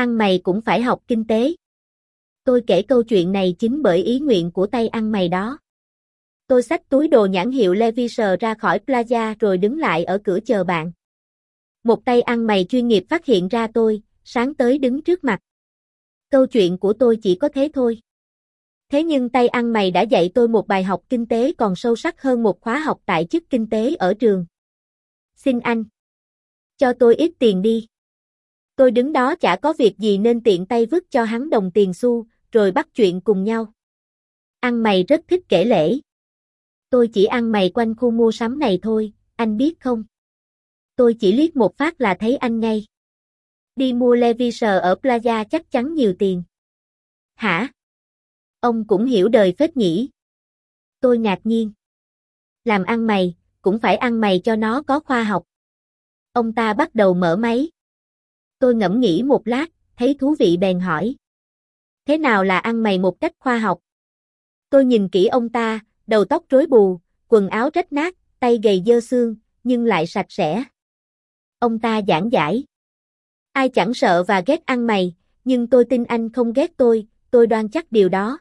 Ăn mày cũng phải học kinh tế. Tôi kể câu chuyện này chính bởi ý nguyện của tay ăn mày đó. Tôi xách túi đồ nhãn hiệu Levi's ra khỏi plaza rồi đứng lại ở cửa chờ bạn. Một tay ăn mày chuyên nghiệp phát hiện ra tôi, sáng tới đứng trước mặt. Câu chuyện của tôi chỉ có thế thôi. Thế nhưng tay ăn mày đã dạy tôi một bài học kinh tế còn sâu sắc hơn một khóa học tại chức kinh tế ở trường. Xin anh. Cho tôi ít tiền đi. Tôi đứng đó chả có việc gì nên tiện tay vứt cho hắn đồng tiền xu, rồi bắt chuyện cùng nhau. Ăn mày rất thích kể lễ. Tôi chỉ ăn mày quanh khu mua sắm này thôi, anh biết không? Tôi chỉ liếc một phát là thấy anh ngay. Đi mua Levi's ở Plaza chắc chắn nhiều tiền. Hả? Ông cũng hiểu đời phết nhỉ? Tôi ngạc nhiên. Làm ăn mày, cũng phải ăn mày cho nó có khoa học. Ông ta bắt đầu mở máy. Tôi ngẫm nghĩ một lát, thấy thú vị bèn hỏi. Thế nào là ăn mày một cách khoa học? Tôi nhìn kỹ ông ta, đầu tóc rối bù, quần áo rách nát, tay gầy dơ xương, nhưng lại sạch sẽ. Ông ta giảng giải. Ai chẳng sợ và ghét ăn mày, nhưng tôi tin anh không ghét tôi, tôi đoan chắc điều đó.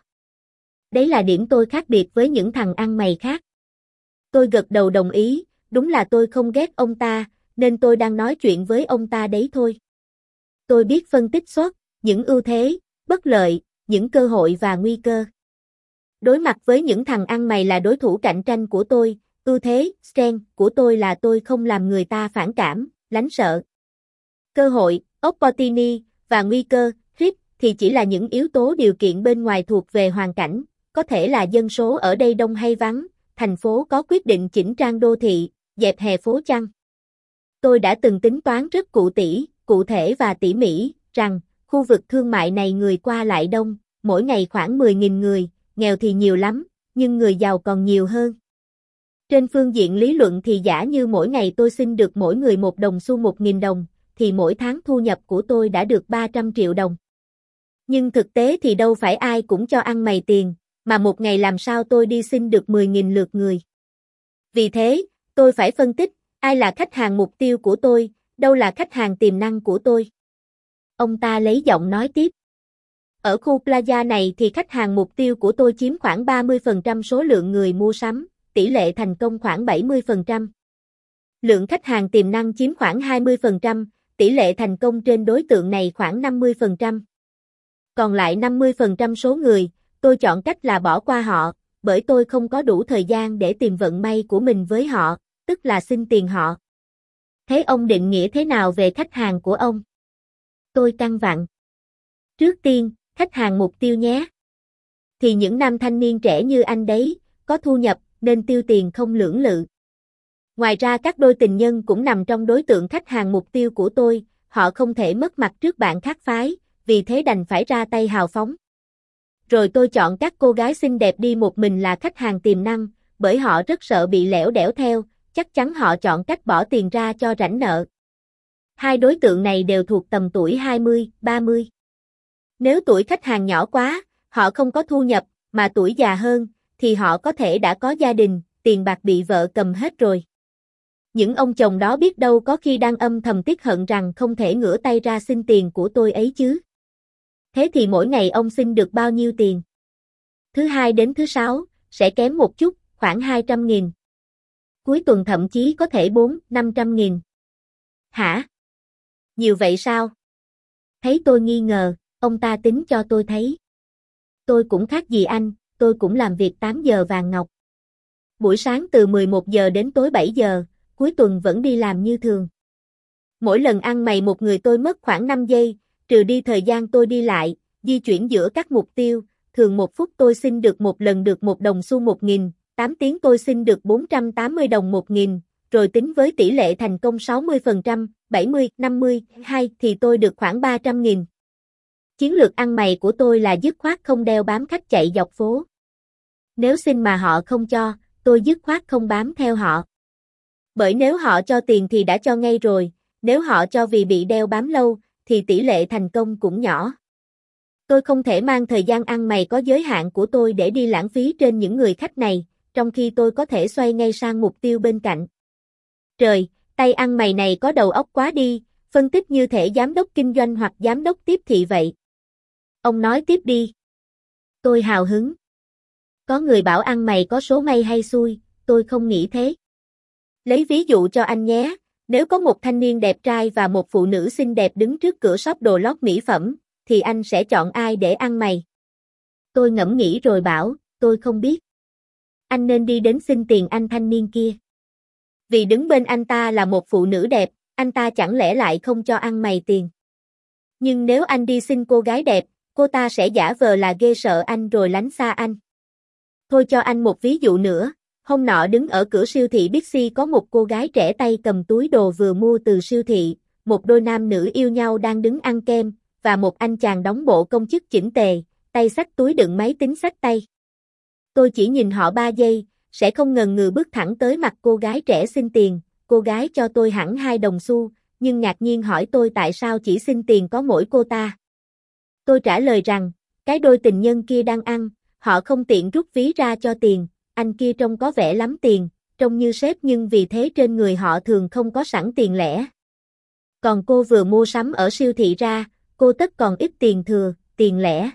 Đấy là điểm tôi khác biệt với những thằng ăn mày khác. Tôi gật đầu đồng ý, đúng là tôi không ghét ông ta, nên tôi đang nói chuyện với ông ta đấy thôi. Tôi biết phân tích SWOT, những ưu thế, bất lợi, những cơ hội và nguy cơ. Đối mặt với những thằng ăn mày là đối thủ cạnh tranh của tôi, ưu thế, strength của tôi là tôi không làm người ta phản cảm, lánh sợ. Cơ hội, opportunity và nguy cơ, risk thì chỉ là những yếu tố điều kiện bên ngoài thuộc về hoàn cảnh, có thể là dân số ở đây đông hay vắng, thành phố có quyết định chỉnh trang đô thị, dẹp hè phố chăng. Tôi đã từng tính toán rất cụ tỉ, cụ thể và tỉ mỉ, rằng, khu vực thương mại này người qua lại đông, mỗi ngày khoảng 10.000 người, nghèo thì nhiều lắm, nhưng người giàu còn nhiều hơn. Trên phương diện lý luận thì giả như mỗi ngày tôi xin được mỗi người một đồng xu 1.000 đồng, thì mỗi tháng thu nhập của tôi đã được 300 triệu đồng. Nhưng thực tế thì đâu phải ai cũng cho ăn mày tiền, mà một ngày làm sao tôi đi xin được 10.000 lượt người. Vì thế, tôi phải phân tích, ai là khách hàng mục tiêu của tôi, đâu là khách hàng tiềm năng của tôi. Ông ta lấy giọng nói tiếp. Ở khu plaza này thì khách hàng mục tiêu của tôi chiếm khoảng 30% số lượng người mua sắm, tỷ lệ thành công khoảng 70%. Lượng khách hàng tiềm năng chiếm khoảng 20%, tỷ lệ thành công trên đối tượng này khoảng 50%. Còn lại 50% số người, tôi chọn cách là bỏ qua họ, bởi tôi không có đủ thời gian để tìm vận may của mình với họ, tức là xin tiền họ. Thế ông định nghĩa thế nào về khách hàng của ông? Tôi căng vặn. Trước tiên, khách hàng mục tiêu nhé. Thì những nam thanh niên trẻ như anh đấy, có thu nhập, nên tiêu tiền không lưỡng lự. Ngoài ra các đôi tình nhân cũng nằm trong đối tượng khách hàng mục tiêu của tôi, họ không thể mất mặt trước bạn khác phái, vì thế đành phải ra tay hào phóng. Rồi tôi chọn các cô gái xinh đẹp đi một mình là khách hàng tiềm năng, bởi họ rất sợ bị lẻo đẻo theo, chắc chắn họ chọn cách bỏ tiền ra cho rảnh nợ. Hai đối tượng này đều thuộc tầm tuổi 20, 30. Nếu tuổi khách hàng nhỏ quá, họ không có thu nhập, mà tuổi già hơn, thì họ có thể đã có gia đình, tiền bạc bị vợ cầm hết rồi. Những ông chồng đó biết đâu có khi đang âm thầm tiếc hận rằng không thể ngửa tay ra xin tiền của tôi ấy chứ. Thế thì mỗi ngày ông xin được bao nhiêu tiền? Thứ hai đến thứ sáu, sẽ kém một chút, khoảng 200 nghìn. Cuối tuần thậm chí có thể 4, 500 nghìn. Hả? Nhiều vậy sao? Thấy tôi nghi ngờ, ông ta tính cho tôi thấy. Tôi cũng khác gì anh, tôi cũng làm việc 8 giờ vàng ngọc. Buổi sáng từ 11 giờ đến tối 7 giờ, cuối tuần vẫn đi làm như thường. Mỗi lần ăn mày một người tôi mất khoảng 5 giây, trừ đi thời gian tôi đi lại, di chuyển giữa các mục tiêu, thường một phút tôi xin được một lần được một đồng xu một nghìn, 8 tiếng tôi xin được 480 đồng một nghìn, rồi tính với tỷ lệ thành công 60%, 70, 50, 2 thì tôi được khoảng 300 nghìn. Chiến lược ăn mày của tôi là dứt khoát không đeo bám khách chạy dọc phố. Nếu xin mà họ không cho, tôi dứt khoát không bám theo họ. Bởi nếu họ cho tiền thì đã cho ngay rồi, nếu họ cho vì bị đeo bám lâu, thì tỷ lệ thành công cũng nhỏ. Tôi không thể mang thời gian ăn mày có giới hạn của tôi để đi lãng phí trên những người khách này, trong khi tôi có thể xoay ngay sang mục tiêu bên cạnh. Trời, tay ăn mày này có đầu óc quá đi, Phân tích như thể giám đốc kinh doanh hoặc giám đốc tiếp thị vậy. Ông nói tiếp đi. Tôi hào hứng. Có người bảo ăn mày có số may hay xui, tôi không nghĩ thế. Lấy ví dụ cho anh nhé, nếu có một thanh niên đẹp trai và một phụ nữ xinh đẹp đứng trước cửa shop đồ lót mỹ phẩm, thì anh sẽ chọn ai để ăn mày? Tôi ngẫm nghĩ rồi bảo, tôi không biết. Anh nên đi đến xin tiền anh thanh niên kia. Vì đứng bên anh ta là một phụ nữ đẹp, anh ta chẳng lẽ lại không cho ăn mày tiền. Nhưng nếu anh đi xin cô gái đẹp, cô ta sẽ giả vờ là ghê sợ anh rồi lánh xa anh. Thôi cho anh một ví dụ nữa, hôm nọ đứng ở cửa siêu thị Bixi có một cô gái trẻ tay cầm túi đồ vừa mua từ siêu thị, một đôi nam nữ yêu nhau đang đứng ăn kem, và một anh chàng đóng bộ công chức chỉnh tề, tay xách túi đựng máy tính xách tay. Tôi chỉ nhìn họ ba giây, sẽ không ngần ngừ bước thẳng tới mặt cô gái trẻ xin tiền, cô gái cho tôi hẳn hai đồng xu, nhưng ngạc nhiên hỏi tôi tại sao chỉ xin tiền có mỗi cô ta. Tôi trả lời rằng, cái đôi tình nhân kia đang ăn, họ không tiện rút ví ra cho tiền, anh kia trông có vẻ lắm tiền, trông như sếp nhưng vì thế trên người họ thường không có sẵn tiền lẻ. Còn cô vừa mua sắm ở siêu thị ra, cô tất còn ít tiền thừa, tiền lẻ.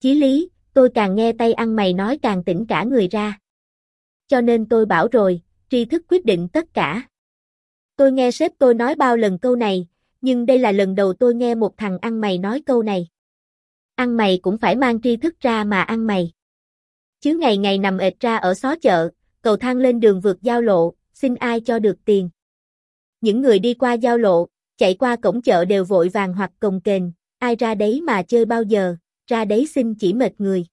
Chí lý, tôi càng nghe tay ăn mày nói càng tỉnh cả người ra. Cho nên tôi bảo rồi, tri thức quyết định tất cả. Tôi nghe sếp tôi nói bao lần câu này, nhưng đây là lần đầu tôi nghe một thằng ăn mày nói câu này. Ăn mày cũng phải mang tri thức ra mà ăn mày. Chứ ngày ngày nằm ệt ra ở xó chợ, cầu thang lên đường vượt giao lộ, xin ai cho được tiền. Những người đi qua giao lộ, chạy qua cổng chợ đều vội vàng hoặc cồng kềnh, ai ra đấy mà chơi bao giờ, ra đấy xin chỉ mệt người.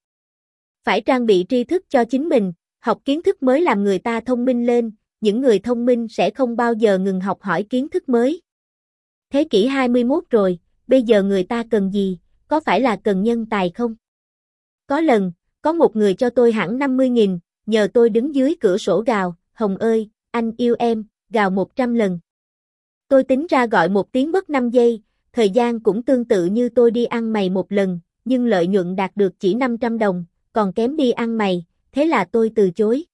Phải trang bị tri thức cho chính mình, học kiến thức mới làm người ta thông minh lên, những người thông minh sẽ không bao giờ ngừng học hỏi kiến thức mới. Thế kỷ 21 rồi, bây giờ người ta cần gì, có phải là cần nhân tài không? Có lần, có một người cho tôi hẳn 50.000, nhờ tôi đứng dưới cửa sổ gào, Hồng ơi, anh yêu em, gào 100 lần. Tôi tính ra gọi một tiếng bất 5 giây, thời gian cũng tương tự như tôi đi ăn mày một lần, nhưng lợi nhuận đạt được chỉ 500 đồng, còn kém đi ăn mày, thế là tôi từ chối.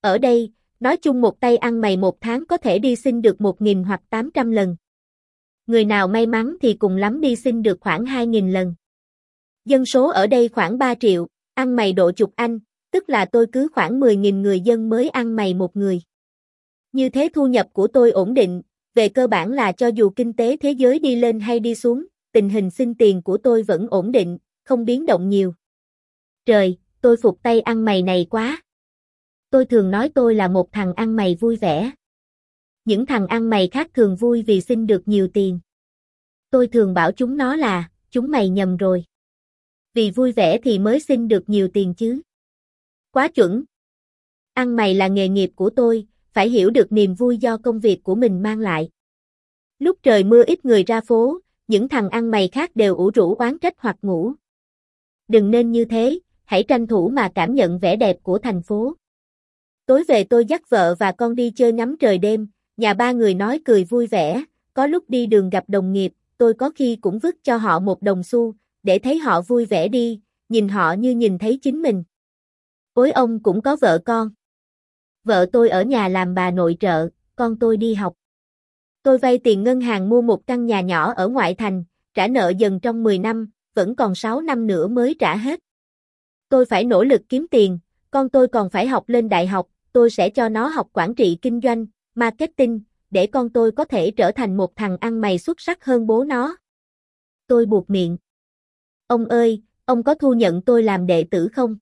Ở đây, nói chung một tay ăn mày một tháng có thể đi xin được 1.000 hoặc 800 lần. Người nào may mắn thì cùng lắm đi xin được khoảng 2.000 lần. Dân số ở đây khoảng 3 triệu, ăn mày độ chục anh, tức là tôi cứ khoảng 10.000 người dân mới ăn mày một người. Như thế thu nhập của tôi ổn định, về cơ bản là cho dù kinh tế thế giới đi lên hay đi xuống, tình hình xin tiền của tôi vẫn ổn định, không biến động nhiều. Trời, tôi phục tay ăn mày này quá. Tôi thường nói tôi là một thằng ăn mày vui vẻ. Những thằng ăn mày khác thường vui vì xin được nhiều tiền. Tôi thường bảo chúng nó là, chúng mày nhầm rồi. Vì vui vẻ thì mới xin được nhiều tiền chứ. Quá chuẩn. Ăn mày là nghề nghiệp của tôi, phải hiểu được niềm vui do công việc của mình mang lại. Lúc trời mưa ít người ra phố, những thằng ăn mày khác đều ủ rũ oán trách hoặc ngủ. Đừng nên như thế, hãy tranh thủ mà cảm nhận vẻ đẹp của thành phố. Tối về tôi dắt vợ và con đi chơi ngắm trời đêm, nhà ba người nói cười vui vẻ, có lúc đi đường gặp đồng nghiệp, tôi có khi cũng vứt cho họ một đồng xu, để thấy họ vui vẻ đi, nhìn họ như nhìn thấy chính mình. Ối ông cũng có vợ con. Vợ tôi ở nhà làm bà nội trợ, con tôi đi học. Tôi vay tiền ngân hàng mua một căn nhà nhỏ ở ngoại thành, trả nợ dần trong 10 năm, vẫn còn 6 năm nữa mới trả hết. Tôi phải nỗ lực kiếm tiền, con tôi còn phải học lên đại học, tôi sẽ cho nó học quản trị kinh doanh, marketing, để con tôi có thể trở thành một thằng ăn mày xuất sắc hơn bố nó. Tôi buộc miệng. Ông ơi, ông có thu nhận tôi làm đệ tử không?